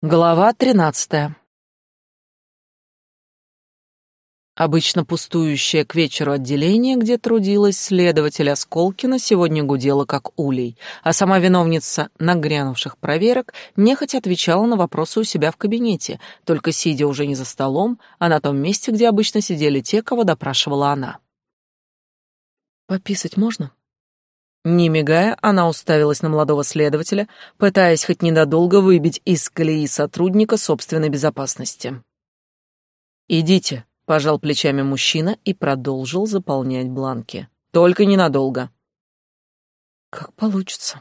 Глава тринадцатая. Обычно пустующее к вечеру отделение, где трудилась следователь Осколкина, сегодня гудело как улей, а сама виновница нагрянувших проверок нехотя отвечала на вопросы у себя в кабинете, только сидя уже не за столом, а на том месте, где обычно сидели те, кого допрашивала она. «Пописать можно?» Не мигая, она уставилась на молодого следователя, пытаясь хоть ненадолго выбить из колеи сотрудника собственной безопасности. «Идите», — пожал плечами мужчина и продолжил заполнять бланки. «Только ненадолго». «Как получится».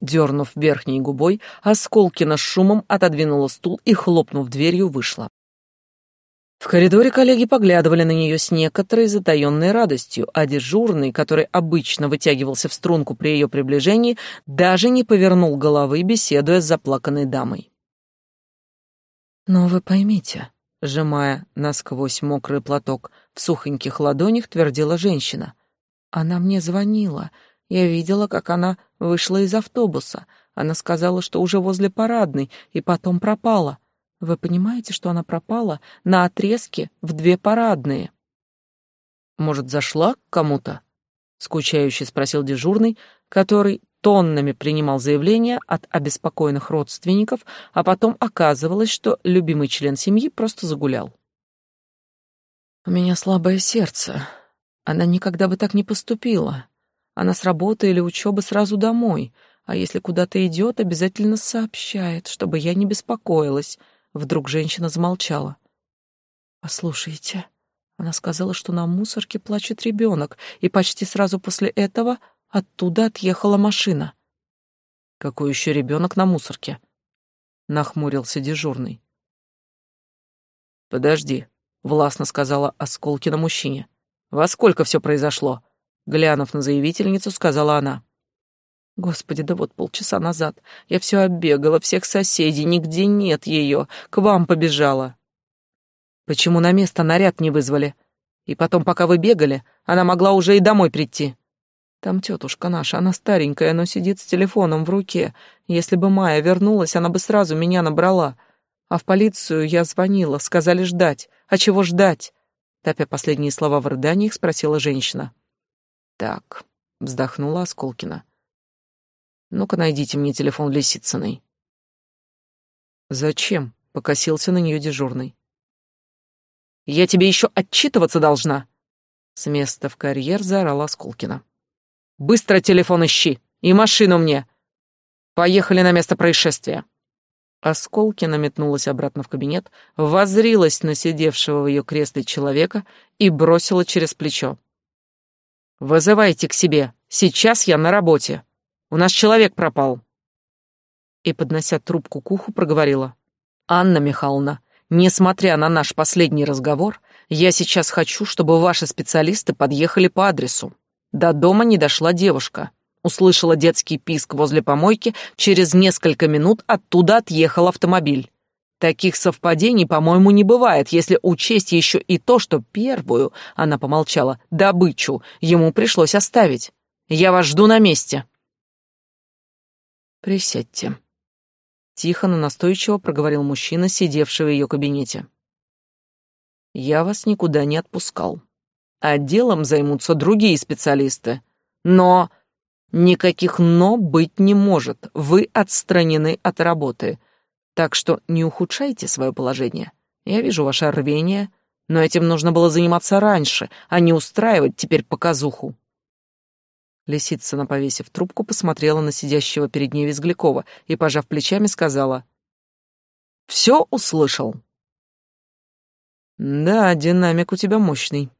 Дернув верхней губой, Осколкина с шумом отодвинула стул и, хлопнув дверью, вышла. В коридоре коллеги поглядывали на нее с некоторой затаенной радостью, а дежурный, который обычно вытягивался в струнку при ее приближении, даже не повернул головы, беседуя с заплаканной дамой. «Но вы поймите», — сжимая насквозь мокрый платок, в сухоньких ладонях твердила женщина. «Она мне звонила. Я видела, как она вышла из автобуса. Она сказала, что уже возле парадной, и потом пропала. Вы понимаете, что она пропала на отрезке в две парадные? Может, зашла к кому-то? Скучающе спросил дежурный, который тоннами принимал заявления от обеспокоенных родственников, а потом оказывалось, что любимый член семьи просто загулял. «У меня слабое сердце. Она никогда бы так не поступила. Она с работы или учебы сразу домой, а если куда-то идет, обязательно сообщает, чтобы я не беспокоилась», Вдруг женщина замолчала. «Послушайте», она сказала, что на мусорке плачет ребенок, и почти сразу после этого оттуда отъехала машина. «Какой еще ребенок на мусорке?» — нахмурился дежурный. «Подожди», — властно сказала Осколкина мужчине. «Во сколько все произошло?» Глянув на заявительницу, сказала она. Господи, да вот полчаса назад. Я все оббегала, всех соседей, нигде нет ее. К вам побежала. Почему на место наряд не вызвали? И потом, пока вы бегали, она могла уже и домой прийти. Там тетушка наша, она старенькая, но сидит с телефоном в руке. Если бы Майя вернулась, она бы сразу меня набрала. А в полицию я звонила, сказали ждать. А чего ждать? Топя последние слова в рыданиях, спросила женщина. Так, вздохнула Осколкина. Ну-ка найдите мне телефон Лисицыной. Зачем? Покосился на нее дежурный. Я тебе еще отчитываться должна. С места в карьер заорала Осколкина. Быстро телефон ищи и машину мне. Поехали на место происшествия. Осколкина метнулась обратно в кабинет, воззрилась на сидевшего в ее кресле человека и бросила через плечо. «Вызывайте к себе. Сейчас я на работе». У нас человек пропал». И, поднося трубку к уху, проговорила. «Анна Михайловна, несмотря на наш последний разговор, я сейчас хочу, чтобы ваши специалисты подъехали по адресу. До дома не дошла девушка. Услышала детский писк возле помойки, через несколько минут оттуда отъехал автомобиль. Таких совпадений, по-моему, не бывает, если учесть еще и то, что первую, она помолчала, добычу ему пришлось оставить. Я вас жду на месте. «Присядьте». Тихо, но настойчиво проговорил мужчина, сидевший в ее кабинете. «Я вас никуда не отпускал. А делом займутся другие специалисты. Но никаких «но» быть не может. Вы отстранены от работы. Так что не ухудшайте свое положение. Я вижу ваше рвение, но этим нужно было заниматься раньше, а не устраивать теперь показуху. Лисицына, повесив трубку, посмотрела на сидящего перед ней Визглякова и, пожав плечами, сказала. «Все услышал?» «Да, динамик у тебя мощный».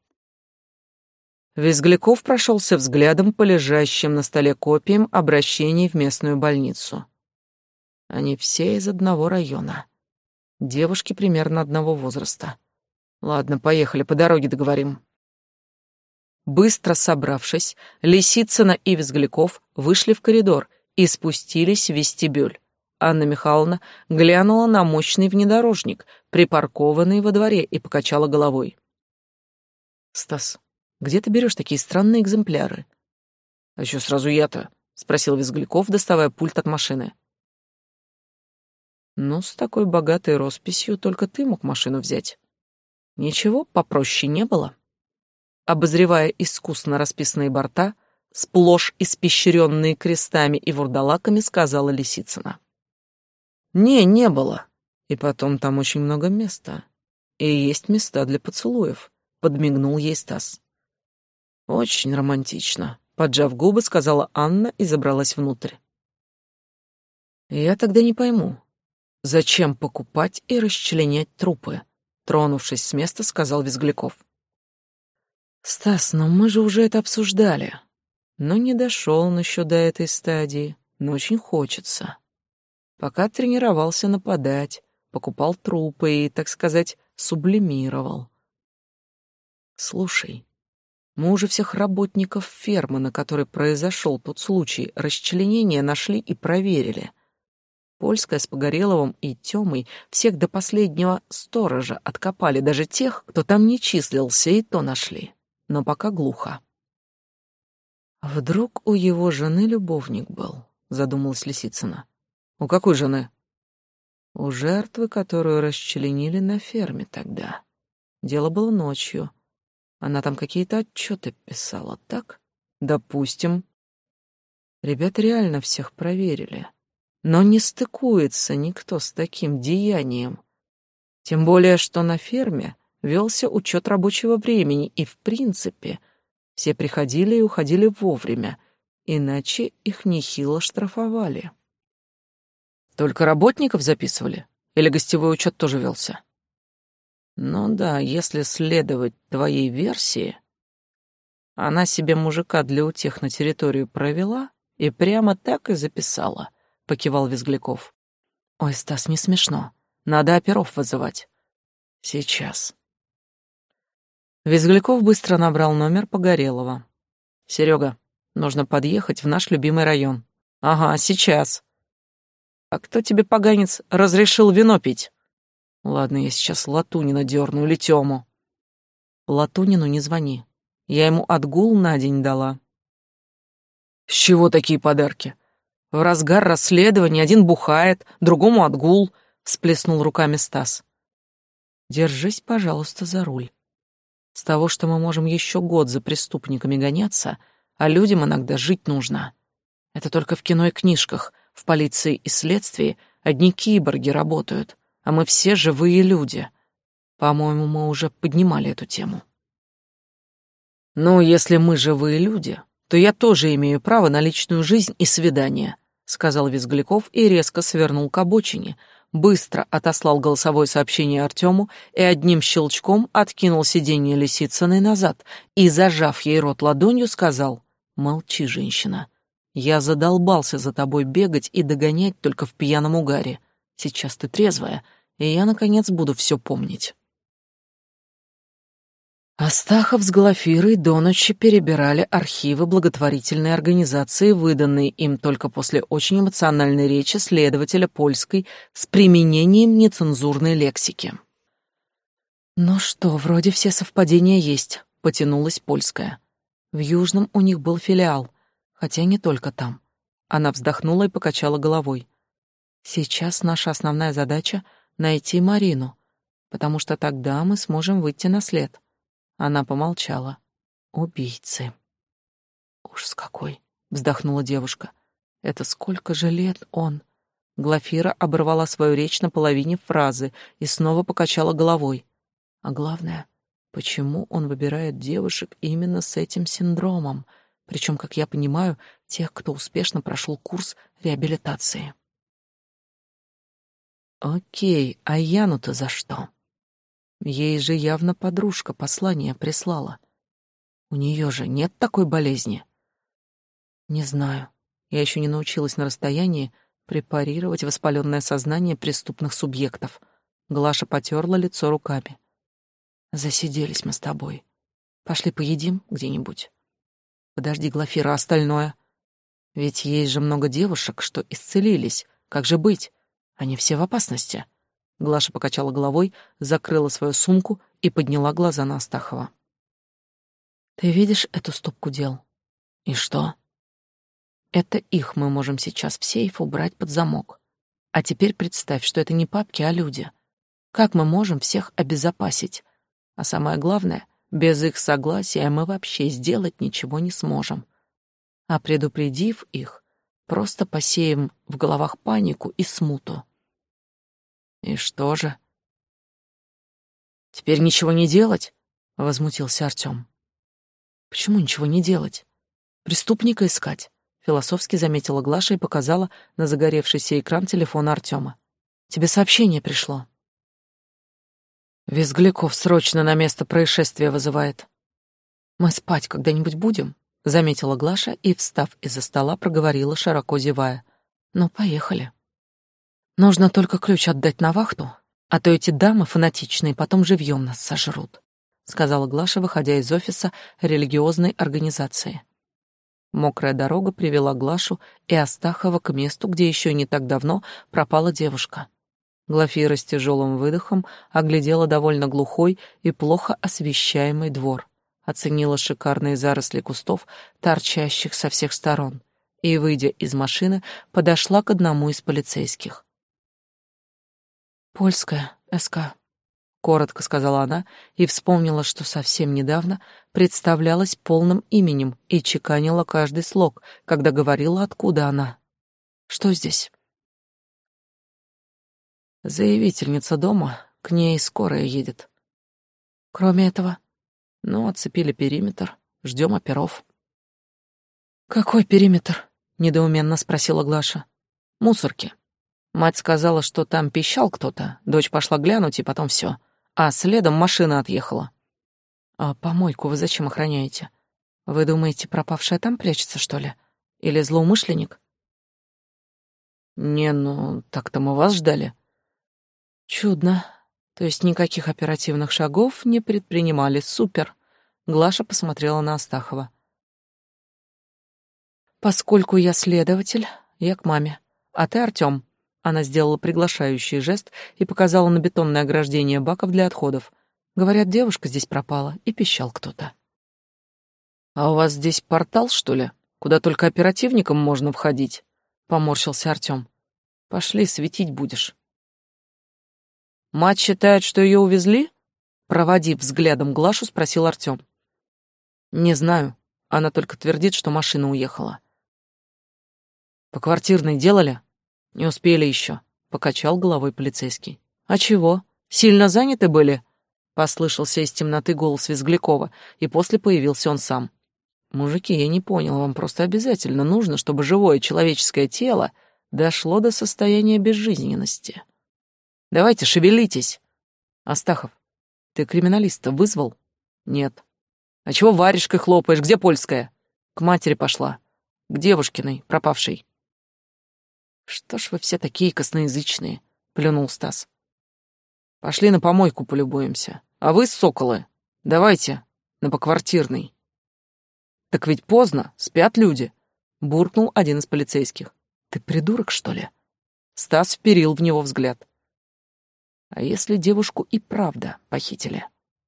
Визгляков прошелся взглядом по лежащим на столе копиям обращений в местную больницу. Они все из одного района. Девушки примерно одного возраста. Ладно, поехали, по дороге договорим. Быстро собравшись, Лисицына и Визгляков вышли в коридор и спустились в вестибюль. Анна Михайловна глянула на мощный внедорожник, припаркованный во дворе, и покачала головой. «Стас, где ты берешь такие странные экземпляры?» «А еще сразу я-то?» — спросил Визгляков, доставая пульт от машины. Ну, с такой богатой росписью только ты мог машину взять. Ничего попроще не было. Обозревая искусно расписанные борта, сплошь испещренные крестами и вурдалаками, сказала Лисицына. «Не, не было. И потом там очень много места. И есть места для поцелуев», — подмигнул ей Стас. «Очень романтично», — поджав губы, сказала Анна и забралась внутрь. «Я тогда не пойму, зачем покупать и расчленять трупы?» Тронувшись с места, сказал Визгляков. «Стас, но мы же уже это обсуждали. Но не дошел он еще до этой стадии, но очень хочется. Пока тренировался нападать, покупал трупы и, так сказать, сублимировал. Слушай, мы уже всех работников фермы, на которой произошел тот случай, расчленения нашли и проверили. Польская с Погореловым и Тёмой всех до последнего сторожа откопали, даже тех, кто там не числился, и то нашли. Но пока глухо. «Вдруг у его жены любовник был?» — задумалась Лисицына. «У какой жены?» «У жертвы, которую расчленили на ферме тогда. Дело было ночью. Она там какие-то отчеты писала, так? Допустим. Ребята реально всех проверили. Но не стыкуется никто с таким деянием. Тем более, что на ферме велся учет рабочего времени, и, в принципе, — все приходили и уходили вовремя, иначе их нехило штрафовали. Только работников записывали? Или гостевой учет тоже велся? Ну да, если следовать твоей версии, она себе мужика для утех на территорию провела и прямо так и записала, — покивал Визгляков. Ой, Стас, не смешно. Надо оперов вызывать. Сейчас. Визгляков быстро набрал номер Погорелова. «Серега, нужно подъехать в наш любимый район». «Ага, сейчас». «А кто тебе, поганец, разрешил вино пить?» «Ладно, я сейчас Латунина дерну или Тему». «Латунину не звони. Я ему отгул на день дала». «С чего такие подарки?» «В разгар расследования один бухает, другому отгул», — всплеснул руками Стас. «Держись, пожалуйста, за руль. С того, что мы можем еще год за преступниками гоняться, а людям иногда жить нужно. Это только в кино и книжках, в полиции и следствии одни киборги работают, а мы все живые люди. По-моему, мы уже поднимали эту тему. Ну, если мы живые люди, то я тоже имею право на личную жизнь и свидание, сказал Визгляков и резко свернул к обочине, быстро отослал голосовое сообщение Артему и одним щелчком откинул сиденье Лисицыной назад и, зажав ей рот ладонью, сказал «Молчи, женщина. Я задолбался за тобой бегать и догонять только в пьяном угаре. Сейчас ты трезвая, и я, наконец, буду все помнить». Астахов с Глафирой до ночи перебирали архивы благотворительной организации, выданные им только после очень эмоциональной речи следователя польской с применением нецензурной лексики. «Ну что, вроде все совпадения есть», — потянулась польская. В Южном у них был филиал, хотя не только там. Она вздохнула и покачала головой. «Сейчас наша основная задача — найти Марину, потому что тогда мы сможем выйти на след». Она помолчала. Убийцы. Ужас какой, вздохнула девушка. Это сколько же лет он? Глафира оборвала свою речь на половине фразы и снова покачала головой. А главное, почему он выбирает девушек именно с этим синдромом, причем, как я понимаю, тех, кто успешно прошел курс реабилитации. Окей, а Яну-то за что? Ей же явно подружка послание прислала. У нее же нет такой болезни. Не знаю. Я еще не научилась на расстоянии препарировать воспаленное сознание преступных субъектов. Глаша потерла лицо руками. Засиделись мы с тобой. Пошли поедим где-нибудь. Подожди, Глафира, остальное. Ведь есть же много девушек, что исцелились. Как же быть? Они все в опасности. Глаша покачала головой, закрыла свою сумку и подняла глаза на Астахова. «Ты видишь эту стопку дел? И что?» «Это их мы можем сейчас в сейф убрать под замок. А теперь представь, что это не папки, а люди. Как мы можем всех обезопасить? А самое главное, без их согласия мы вообще сделать ничего не сможем. А предупредив их, просто посеем в головах панику и смуту. И что же? Теперь ничего не делать? Возмутился Артём. Почему ничего не делать? Преступника искать? Философски заметила Глаша и показала на загоревшийся экран телефона Артёма. Тебе сообщение пришло. Визгляков срочно на место происшествия вызывает. Мы спать когда-нибудь будем? Заметила Глаша и, встав из-за стола, проговорила, широко зевая. Ну, поехали. Нужно только ключ отдать на вахту, а то эти дамы фанатичные потом живьем нас сожрут, сказала Глаша, выходя из офиса религиозной организации. Мокрая дорога привела Глашу и Астахова к месту, где еще не так давно пропала девушка. Глафира с тяжелым выдохом оглядела довольно глухой и плохо освещаемый двор, оценила шикарные заросли кустов, торчащих со всех сторон, и, выйдя из машины, подошла к одному из полицейских. «Польская, СК», — коротко сказала она и вспомнила, что совсем недавно представлялась полным именем и чеканила каждый слог, когда говорила, откуда она. «Что здесь?» Заявительница дома, к ней скорая едет. Кроме этого, ну, оцепили периметр, ждем оперов. Какой периметр? недоуменно спросила Глаша. Мусорки. Мать сказала, что там пищал кто-то. Дочь пошла глянуть, и потом все. А следом машина отъехала. А помойку вы зачем охраняете? Вы думаете, пропавшая там прячется, что ли? Или злоумышленник? Не, ну, так-то мы вас ждали. Чудно. То есть никаких оперативных шагов не предпринимали. Супер. Глаша посмотрела на Астахова. Поскольку я следователь, я к маме. А ты Артём. Она сделала приглашающий жест и показала на бетонное ограждение баков для отходов. Говорят, девушка здесь пропала, и пищал кто-то. «А у вас здесь портал, что ли? Куда только оперативникам можно входить?» — поморщился Артём. «Пошли, светить будешь». Мать считает, что ее увезли? Проводив взглядом Глашу, спросил Артем. Не знаю. Она только твердит, что машина уехала. По квартирной делали? Не успели еще. Покачал головой полицейский. А чего? Сильно заняты были? Послышался из темноты голос Визглякова, и после появился он сам. Мужики, я не понял, вам просто обязательно нужно, чтобы живое человеческое тело дошло до состояния безжизненности. Давайте, шевелитесь. Астахов, ты криминалиста вызвал? Нет. А чего варежкой хлопаешь? Где польская? К матери пошла. К девушкиной, пропавшей. Что ж вы все такие косноязычные, плюнул Стас. Пошли на помойку полюбуемся. А вы, соколы, давайте на поквартирный. Так ведь поздно, спят люди, буркнул один из полицейских. Ты придурок, что ли? Стас вперил в него взгляд. А если девушку и правда похитили?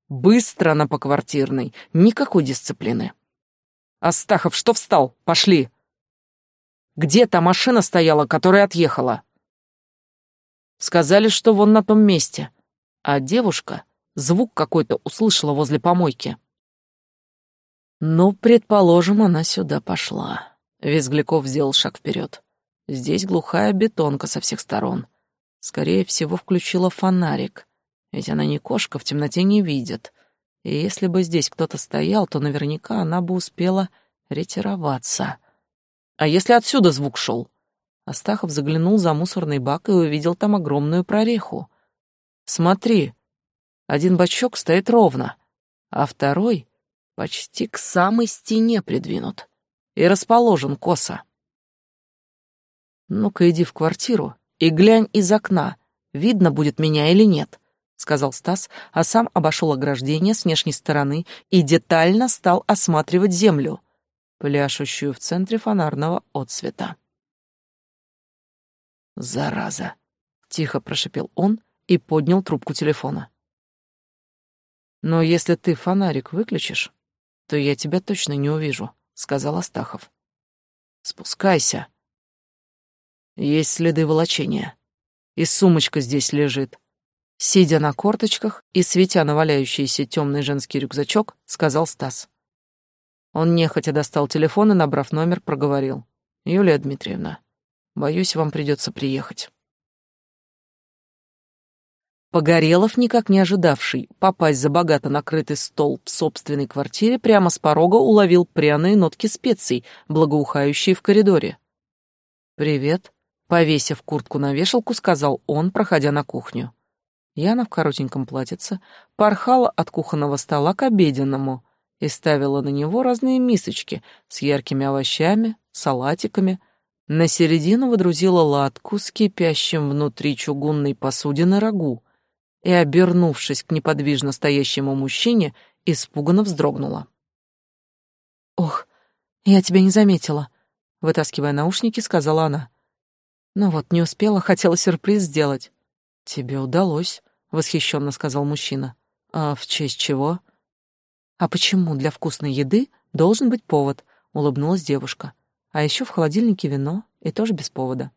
Быстро на поквартирной, никакой дисциплины. Астахов, что встал? Пошли. Где та машина стояла, которая отъехала? Сказали, что вон на том месте. А девушка звук какой-то услышала возле помойки. Ну, предположим, она сюда пошла. Визгляков сделал шаг вперед. Здесь глухая бетонка со всех сторон. Скорее всего, включила фонарик, ведь она не кошка, в темноте не видит. И если бы здесь кто-то стоял, то наверняка она бы успела ретироваться. А если отсюда звук шел? Астахов заглянул за мусорный бак и увидел там огромную прореху. Смотри, один бачок стоит ровно, а второй почти к самой стене придвинут и расположен косо. Ну-ка иди в квартиру и глянь из окна, видно будет меня или нет», — сказал Стас, а сам обошел ограждение с внешней стороны и детально стал осматривать землю, пляшущую в центре фонарного отсвета. «Зараза!» — тихо прошипел он и поднял трубку телефона. «Но если ты фонарик выключишь, то я тебя точно не увижу», — сказал Астахов. «Спускайся», есть следы волочения. И сумочка здесь лежит. Сидя на корточках и светя на валяющийся темный женский рюкзачок, сказал Стас. Он нехотя достал телефон и, набрав номер, проговорил. «Юлия Дмитриевна, боюсь, вам придется приехать». Погорелов, никак не ожидавший попасть за богато накрытый стол в собственной квартире, прямо с порога уловил пряные нотки специй, благоухающие в коридоре. «Привет», — повесив куртку на вешалку, сказал он, проходя на кухню. Яна в коротеньком платьице порхала от кухонного стола к обеденному и ставила на него разные мисочки с яркими овощами, салатиками. На середину водрузила латку с кипящим внутри чугунной посудины рагу и, обернувшись к неподвижно стоящему мужчине, испуганно вздрогнула. «Ох, я тебя не заметила», — вытаскивая наушники, сказала она. «Ну вот, не успела, хотела сюрприз сделать». «Тебе удалось», — восхищенно сказал мужчина. «А в честь чего?» «А почему для вкусной еды должен быть повод?» — улыбнулась девушка. «А еще в холодильнике вино, и тоже без повода».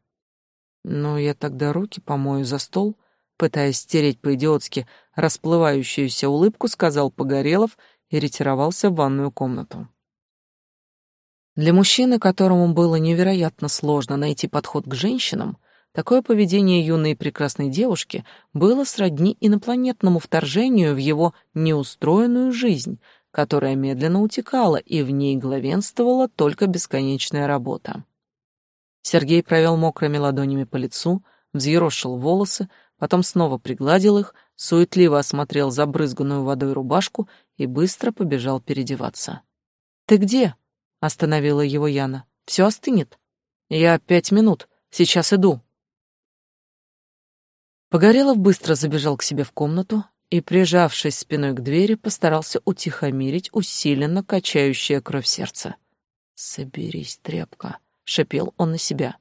«Ну, я тогда руки помою за стол», пытаясь стереть по-идиотски расплывающуюся улыбку, сказал Погорелов и ретировался в ванную комнату. Для мужчины, которому было невероятно сложно найти подход к женщинам, Такое поведение юной и прекрасной девушки было сродни инопланетному вторжению в его неустроенную жизнь, которая медленно утекала, и в ней главенствовала только бесконечная работа. Сергей провел мокрыми ладонями по лицу, взъерошил волосы, потом снова пригладил их, суетливо осмотрел забрызганную водой рубашку и быстро побежал переодеваться. «Ты где?» — остановила его Яна. «Все остынет?» «Я пять минут. Сейчас иду». Погорелов быстро забежал к себе в комнату и, прижавшись спиной к двери, постарался утихомирить усиленно качающее кровь сердце. «Соберись, тряпка», — шепел он на себя.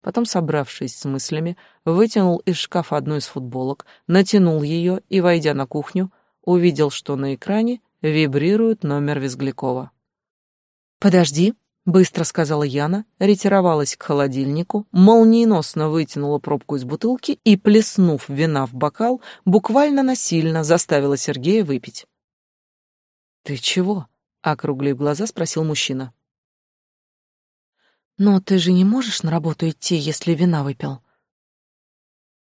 Потом, собравшись с мыслями, вытянул из шкафа одну из футболок, натянул ее и, войдя на кухню, увидел, что на экране вибрирует номер Визглякова. «Подожди», Быстро сказала Яна, ретировалась к холодильнику, молниеносно вытянула пробку из бутылки и, плеснув вина в бокал, буквально насильно заставила Сергея выпить. «Ты чего?» — округлив глаза, спросил мужчина. «Но ты же не можешь на работу идти, если вина выпил?»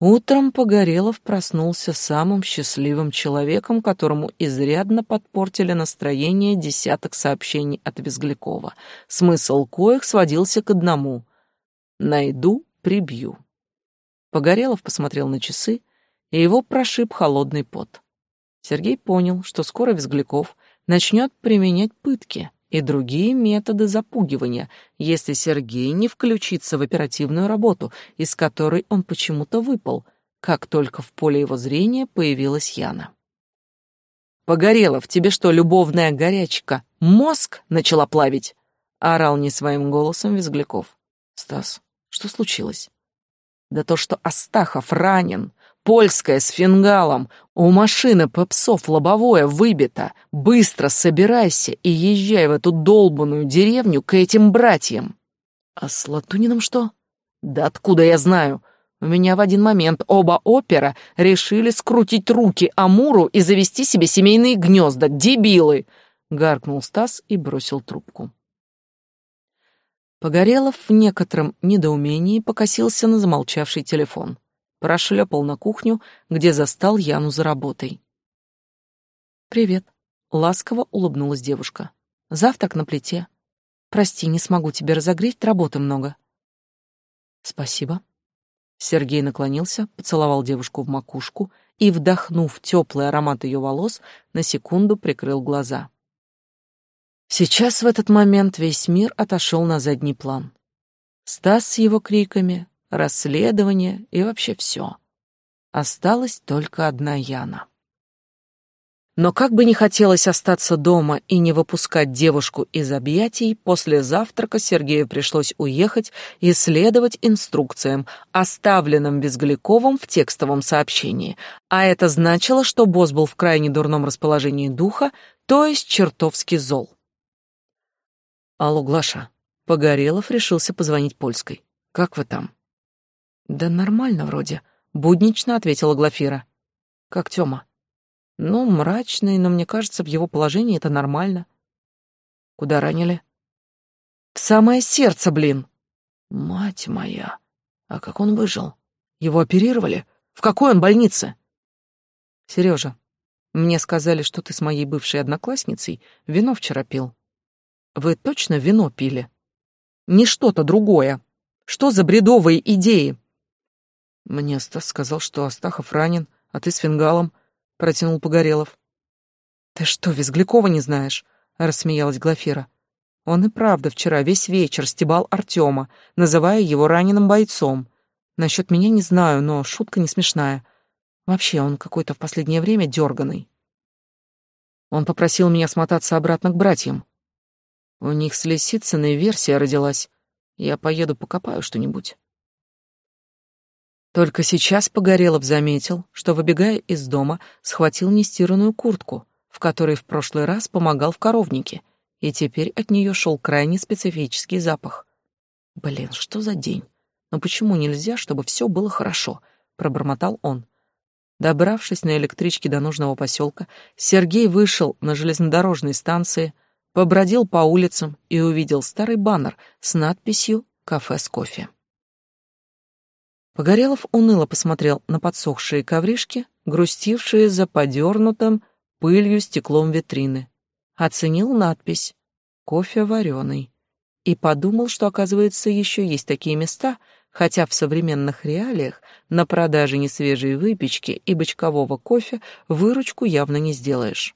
Утром Погорелов проснулся самым счастливым человеком, которому изрядно подпортили настроение десяток сообщений от Визглякова, смысл коих сводился к одному — «найду, прибью». Погорелов посмотрел на часы, и его прошиб холодный пот. Сергей понял, что скоро Визгляков начнет применять пытки и другие методы запугивания, если Сергей не включится в оперативную работу, из которой он почему-то выпал, как только в поле его зрения появилась Яна. «Погорелов, тебе что, любовная горячка? Мозг начала плавить?» — орал не своим голосом Визгляков. «Стас, что случилось?» «Да то, что Астахов ранен, Польская с фингалом. У машины попсов лобовое выбито. Быстро собирайся и езжай в эту долбанную деревню к этим братьям. А с Латуниным что? Да откуда я знаю? У меня в один момент оба опера решили скрутить руки Амуру и завести себе семейные гнезда. Дебилы! Гаркнул Стас и бросил трубку. Погорелов в некотором недоумении покосился на замолчавший телефон прошлепал на кухню, где застал Яну за работой. «Привет», — ласково улыбнулась девушка. «Завтрак на плите. Прости, не смогу тебе разогреть, работы много». «Спасибо». Сергей наклонился, поцеловал девушку в макушку и, вдохнув теплый аромат ее волос, на секунду прикрыл глаза. Сейчас в этот момент весь мир отошел на задний план. Стас с его криками, расследование и вообще все. Осталась только одна Яна. Но как бы не хотелось остаться дома и не выпускать девушку из объятий, после завтрака Сергею пришлось уехать и следовать инструкциям, оставленным Безгляковым в текстовом сообщении. А это значило, что босс был в крайне дурном расположении духа, то есть чертовски зол. «Алло, Глаша». Погорелов решился позвонить Польской. «Как вы там?» «Да нормально вроде», буднично ответила Глафира. Как Тёма? Ну, мрачный, но мне кажется, в его положении это нормально. Куда ранили? В самое сердце, блин. Мать моя. А как он выжил? Его оперировали? В какой он больнице? Сережа, мне сказали, что ты с моей бывшей одноклассницей вино вчера пил. Вы точно вино пили? Не что-то другое. Что за бредовые идеи? Мне Стас сказал, что Астахов ранен, а ты с фингалом, протянул Погорелов. Ты что, Визглякова не знаешь? рассмеялась Глафира. Он и правда вчера весь вечер стебал Артема, называя его раненым бойцом. Насчет меня не знаю, но шутка не смешная. Вообще, он какой-то в последнее время дерганый. Он попросил меня смотаться обратно к братьям. У них с Лисицыной версия родилась. Я поеду покопаю что-нибудь. Только сейчас Погорелов заметил, что, выбегая из дома, схватил нестиранную куртку, в которой в прошлый раз помогал в коровнике, и теперь от нее шел крайне специфический запах. «Блин, что за день? Но почему нельзя, чтобы все было хорошо?» — пробормотал он. Добравшись на электричке до нужного поселка, Сергей вышел на железнодорожной станции, побродил по улицам и увидел старый баннер с надписью «Кафе с кофе». Погорелов уныло посмотрел на подсохшие ковришки, грустившие за подернутым пылью стеклом витрины. Оценил надпись «Кофе вареный» и подумал, что, оказывается, еще есть такие места, хотя в современных реалиях на продаже несвежей выпечки и бочкового кофе выручку явно не сделаешь.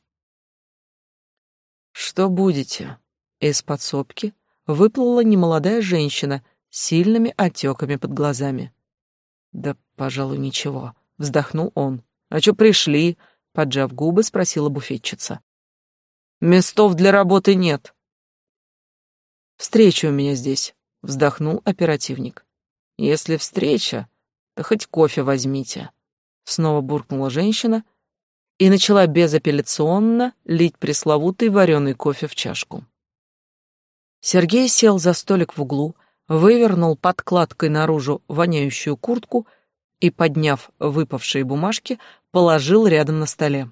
«Что будете?» Из подсобки выплыла немолодая женщина с сильными отеками под глазами. «Да, пожалуй, ничего», — вздохнул он. «А чё пришли?» — поджав губы, спросила буфетчица. «Местов для работы нет». «Встреча у меня здесь», — вздохнул оперативник. Если встреча, то хоть кофе возьмите. Снова буркнула женщина и начала безапелляционно лить пресловутый вареный кофе в чашку. Сергей сел за столик в углу, вывернул подкладкой наружу воняющую куртку и, подняв выпавшие бумажки, положил рядом на столе.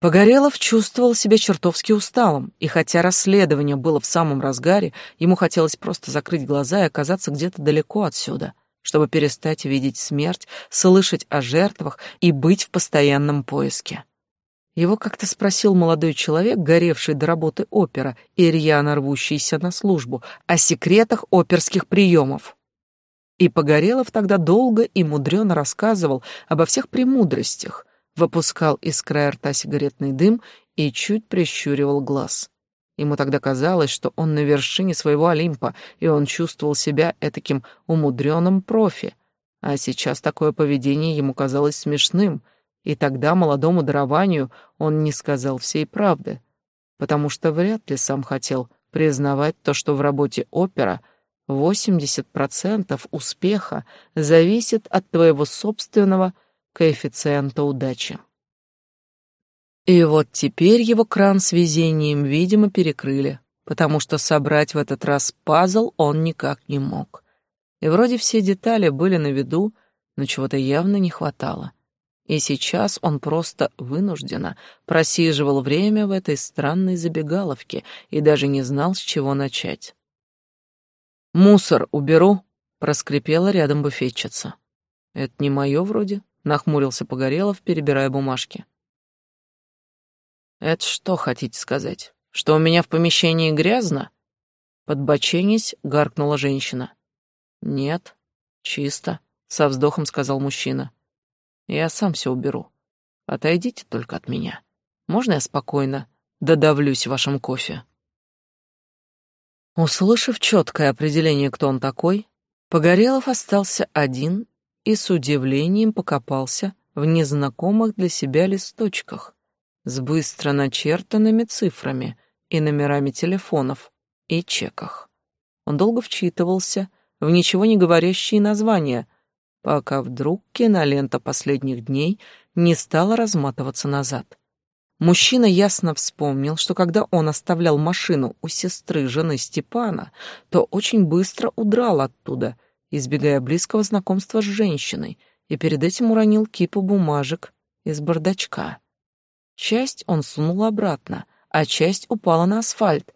Погорелов чувствовал себя чертовски усталым, и хотя расследование было в самом разгаре, ему хотелось просто закрыть глаза и оказаться где-то далеко отсюда, чтобы перестать видеть смерть, слышать о жертвах и быть в постоянном поиске. Его как-то спросил молодой человек, горевший до работы опера и рьяно рвущийся на службу, о секретах оперских приемов. И Погорелов тогда долго и мудрено рассказывал обо всех премудростях, выпускал из края рта сигаретный дым и чуть прищуривал глаз. Ему тогда казалось, что он на вершине своего Олимпа, и он чувствовал себя этаким умудренным профи. А сейчас такое поведение ему казалось смешным, и тогда молодому дарованию он не сказал всей правды, потому что вряд ли сам хотел признавать то, что в работе опера 80% успеха зависит от твоего собственного коэффициента удачи. И вот теперь его кран с везением, видимо, перекрыли, потому что собрать в этот раз пазл он никак не мог. И вроде все детали были на виду, но чего-то явно не хватало. И сейчас он просто вынужденно просиживал время в этой странной забегаловке и даже не знал, с чего начать. «Мусор уберу», — проскрипела рядом буфетчица. «Это не мое вроде», нахмурился Погорелов, перебирая бумажки. Это что хотите сказать? Что у меня в помещении грязно? Подбоченись, гаркнула женщина. Нет, чисто, со вздохом сказал мужчина. Я сам все уберу. Отойдите только от меня. Можно я спокойно додавлюсь вашим кофе? Услышав четкое определение, кто он такой, Погорелов остался один и с удивлением покопался в незнакомых для себя листочках с быстро начертанными цифрами и номерами телефонов и чеках. Он долго вчитывался в ничего не говорящие названия, пока вдруг кинолента последних дней не стала разматываться назад. Мужчина ясно вспомнил, что когда он оставлял машину у сестры жены Степана, то очень быстро удрал оттуда — избегая близкого знакомства с женщиной, и перед этим уронил кипу бумажек из бардачка. Часть он сунул обратно, а часть упала на асфальт,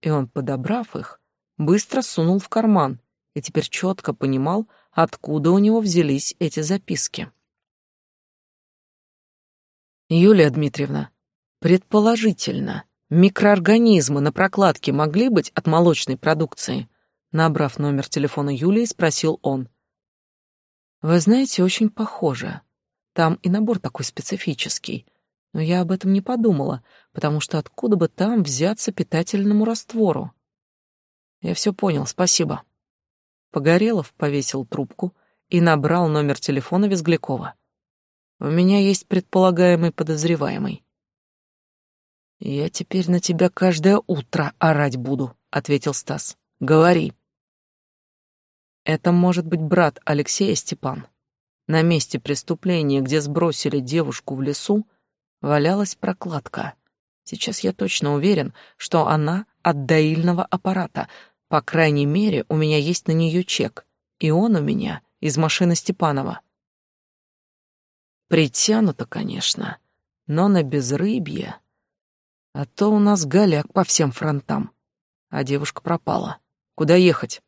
и он, подобрав их, быстро сунул в карман и теперь четко понимал, откуда у него взялись эти записки. Юлия Дмитриевна, предположительно, микроорганизмы на прокладке могли быть от молочной продукции? Набрав номер телефона Юлии, спросил он. Вы знаете, очень похоже. Там и набор такой специфический. Но я об этом не подумала, потому что откуда бы там взяться питательному раствору? Я все понял, спасибо. Погорелов повесил трубку и набрал номер телефона Визглякова. У меня есть предполагаемый подозреваемый. Я теперь на тебя каждое утро орать буду, ответил Стас. Говори. Это может быть брат Алексея Степан. На месте преступления, где сбросили девушку в лесу, валялась прокладка. Сейчас я точно уверен, что она от доильного аппарата. По крайней мере, у меня есть на нее чек, и он у меня из машины Степанова. Притянуто, конечно, но на безрыбье. А то у нас голяк по всем фронтам. А девушка пропала. Куда ехать?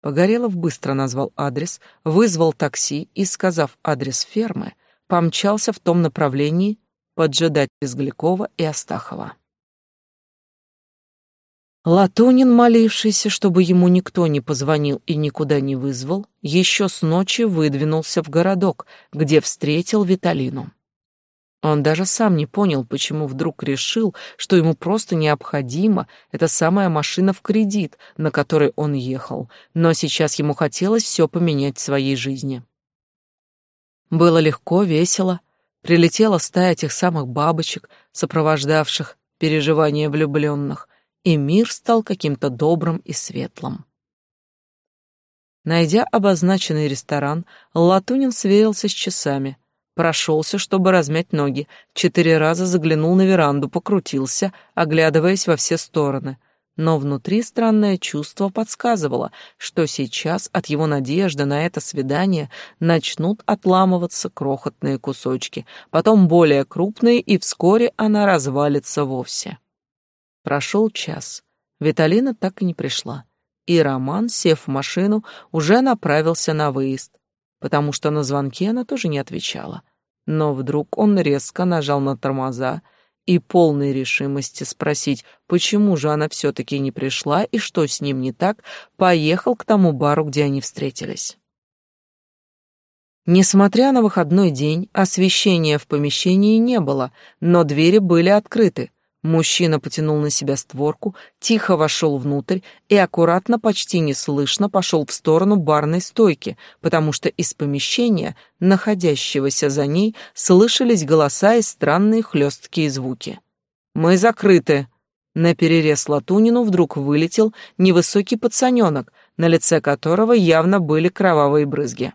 Погорелов быстро назвал адрес, вызвал такси и, сказав адрес фермы, помчался в том направлении поджидать Безглякова и Астахова. Латунин, молившийся, чтобы ему никто не позвонил и никуда не вызвал, еще с ночи выдвинулся в городок, где встретил Виталину. Он даже сам не понял, почему вдруг решил, что ему просто необходима эта самая машина в кредит, на которой он ехал, но сейчас ему хотелось все поменять в своей жизни. Было легко, весело. Прилетела стая тех самых бабочек, сопровождавших переживания влюбленных, и мир стал каким-то добрым и светлым. Найдя обозначенный ресторан, Латунин сверился с часами, прошелся, чтобы размять ноги, четыре раза заглянул на веранду, покрутился, оглядываясь во все стороны, но внутри странное чувство подсказывало, что сейчас от его надежды на это свидание начнут отламываться крохотные кусочки, потом более крупные, и вскоре она развалится вовсе. Прошел час. Виталина так и не пришла, и Роман, сев в машину, уже направился на выезд, потому что на звонки она тоже не отвечала. Но вдруг он резко нажал на тормоза, и полной решимости спросить, почему же она все-таки не пришла и что с ним не так, поехал к тому бару, где они встретились. Несмотря на выходной день, освещения в помещении не было, но двери были открыты, Мужчина потянул на себя створку, тихо вошел внутрь и аккуратно, почти неслышно пошел в сторону барной стойки, потому что из помещения, находящегося за ней, слышались голоса и странные хлесткие звуки. «Мы закрыты!» На перерез Латунину вдруг вылетел невысокий пацаненок, на лице которого явно были кровавые брызги.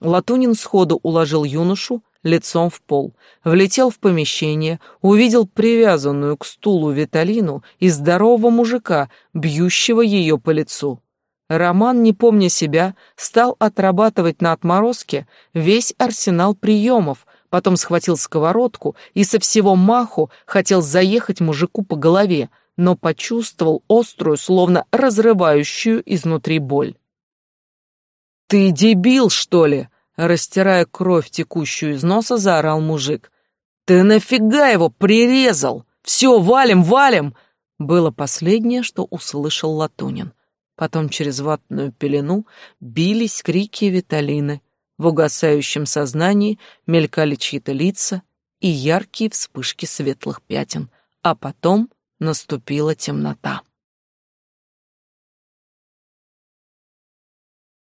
Латунин сходу уложил юношу лицом в пол, влетел в помещение, увидел привязанную к стулу Виталину и здорового мужика, бьющего ее по лицу. Роман, не помня себя, стал отрабатывать на отморозке весь арсенал приемов, потом схватил сковородку и со всего маху хотел заехать мужику по голове, но почувствовал острую, словно разрывающую изнутри боль. «Ты дебил, что ли?» Растирая кровь, текущую из носа, заорал мужик. «Ты нафига его прирезал? Все, валим, валим!» Было последнее, что услышал Латунин. Потом через ватную пелену бились крики Виталины. В угасающем сознании мелькали чьи-то лица и яркие вспышки светлых пятен, а потом наступила темнота.